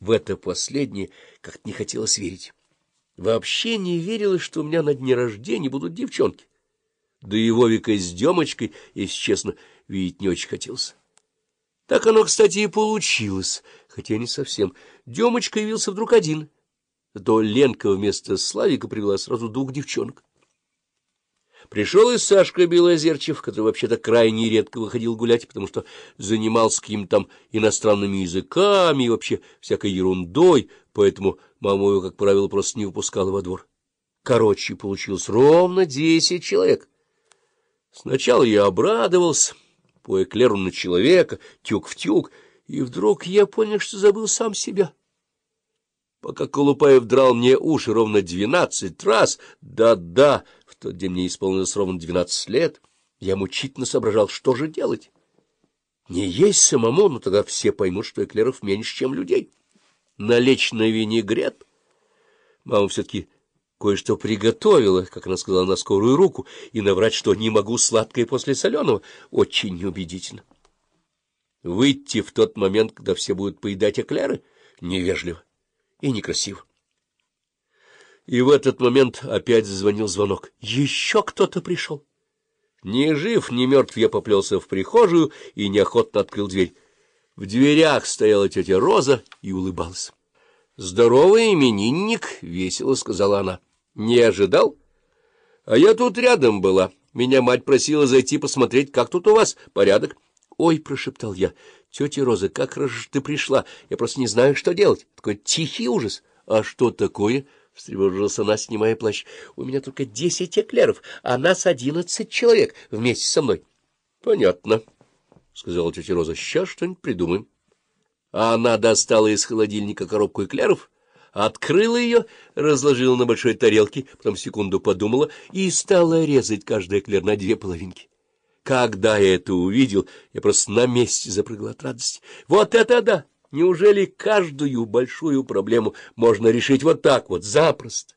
В это последнее как-то не хотелось верить. Вообще не верилось, что у меня на дне рождения будут девчонки. Да и Вовика с Демочкой, если честно, видеть не очень хотелось. Так оно, кстати, и получилось, хотя не совсем. Демочка явился вдруг один. То Ленка вместо Славика привела сразу двух девчонок. Пришел и Сашка Белозерчев, который вообще-то крайне редко выходил гулять, потому что занимался какими-то там иностранными языками и вообще всякой ерундой, поэтому мама его, как правило, просто не выпускала во двор. Короче, получилось ровно десять человек. Сначала я обрадовался, по эклеру на человека, тюк в тюк, и вдруг я понял, что забыл сам себя. Пока Колупаев драл мне уши ровно двенадцать раз, да-да, в тот день мне исполнилось ровно двенадцать лет, я мучительно соображал, что же делать. Не есть самому, но тогда все поймут, что эклеров меньше, чем людей. Налечь на винегрет. Мама все-таки кое-что приготовила, как она сказала, на скорую руку, и наврать, что не могу сладкое после соленого, очень неубедительно. Выйти в тот момент, когда все будут поедать эклеры, невежливо и некрасиво. И в этот момент опять зазвонил звонок. Еще кто-то пришел. Ни жив, ни мертв я поплелся в прихожую и неохотно открыл дверь. В дверях стояла тетя Роза и улыбалась. — Здоровый именинник, — весело сказала она. — Не ожидал? — А я тут рядом была. Меня мать просила зайти посмотреть, как тут у вас порядок. — Ой, — прошептал я, — тетя Роза, как хорошо ты пришла. Я просто не знаю, что делать. Такой тихий ужас. — А что такое? —— встревожилась она, снимая плащ. — У меня только десять эклеров, а нас одиннадцать человек вместе со мной. — Понятно, — сказала тетя Роза. — Сейчас что-нибудь придумаем. А она достала из холодильника коробку эклеров, открыла ее, разложила на большой тарелке, потом секунду подумала и стала резать каждый эклер на две половинки. Когда я это увидел, я просто на месте запрыгал от радости. Вот это да! Неужели каждую большую проблему можно решить вот так вот, запросто?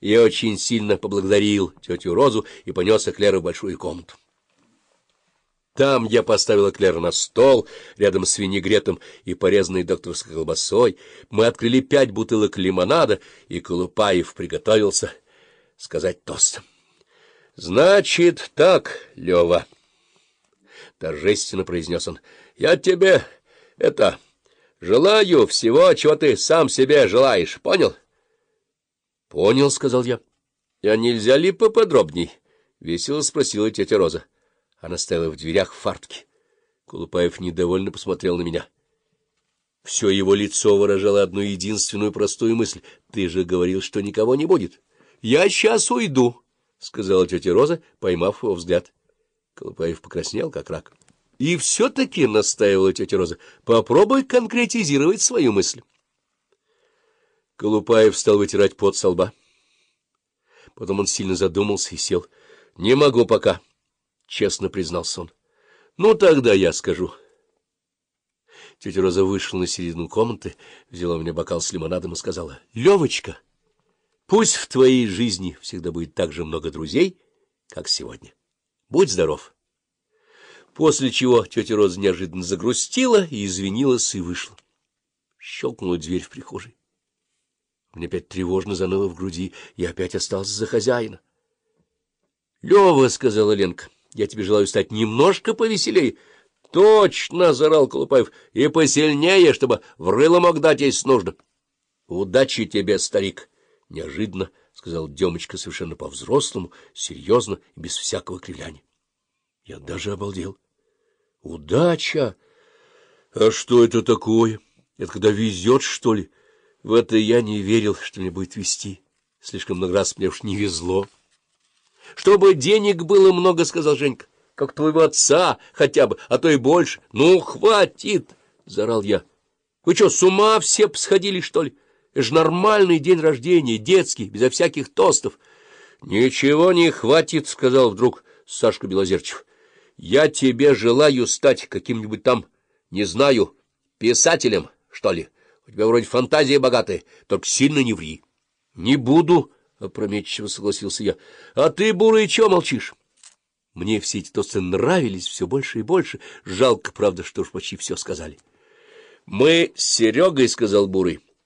Я очень сильно поблагодарил тетю Розу и понес Эклера в большую комнату. Там я поставил Эклера на стол, рядом с винегретом и порезанной докторской колбасой. Мы открыли пять бутылок лимонада, и Колупаев приготовился сказать тост. — Значит так, Лева, — торжественно произнес он, — я тебе это... Желаю всего, чего ты сам себе желаешь. Понял? — Понял, — сказал я. — А нельзя ли поподробней? — весело спросила тетя Роза. Она стояла в дверях в фартке. Кулупаев недовольно посмотрел на меня. Все его лицо выражало одну единственную простую мысль. — Ты же говорил, что никого не будет. — Я сейчас уйду, — сказала тетя Роза, поймав его взгляд. Колупаев покраснел, как рак. И все-таки, — настаивала тетя Роза, — попробуй конкретизировать свою мысль. Колупаев стал вытирать пот со лба. Потом он сильно задумался и сел. — Не могу пока, — честно признался он. — Ну, тогда я скажу. Тетя Роза вышла на середину комнаты, взяла у меня бокал с лимонадом и сказала. — Левочка, пусть в твоей жизни всегда будет так же много друзей, как сегодня. Будь здоров. После чего тетя Роза неожиданно загрустила и извинилась и вышла. Щелкнула дверь в прихожей. Мне опять тревожно заныло в груди, и опять остался за хозяина. — Лева, — сказала Ленка, — я тебе желаю стать немножко повеселее. — Точно, — зарал Колупаев, — и посильнее, чтобы в рыло мог дать, если нужно. — Удачи тебе, старик! — неожиданно, — сказал Демочка совершенно по-взрослому, серьезно и без всякого кривляния. Я даже обалдел. Удача! А что это такое? Это когда везет, что ли? В это я не верил, что мне будет везти. Слишком много раз мне уж не везло. Чтобы денег было много, — сказал Женька, — как твоего отца хотя бы, а то и больше. Ну, хватит! — зарал я. Вы что, с ума все сходили, что ли? Это же нормальный день рождения, детский, безо всяких тостов. — Ничего не хватит, — сказал вдруг Сашка Белозерчев. Я тебе желаю стать каким-нибудь там, не знаю, писателем, что ли. У тебя вроде фантазия богатая, только сильно не ври. — Не буду, — опрометчиво согласился я. — А ты, Бурый, чего молчишь? Мне все эти тосты нравились все больше и больше. Жалко, правда, что уж почти все сказали. Мы с Серегой, — сказал Бурый,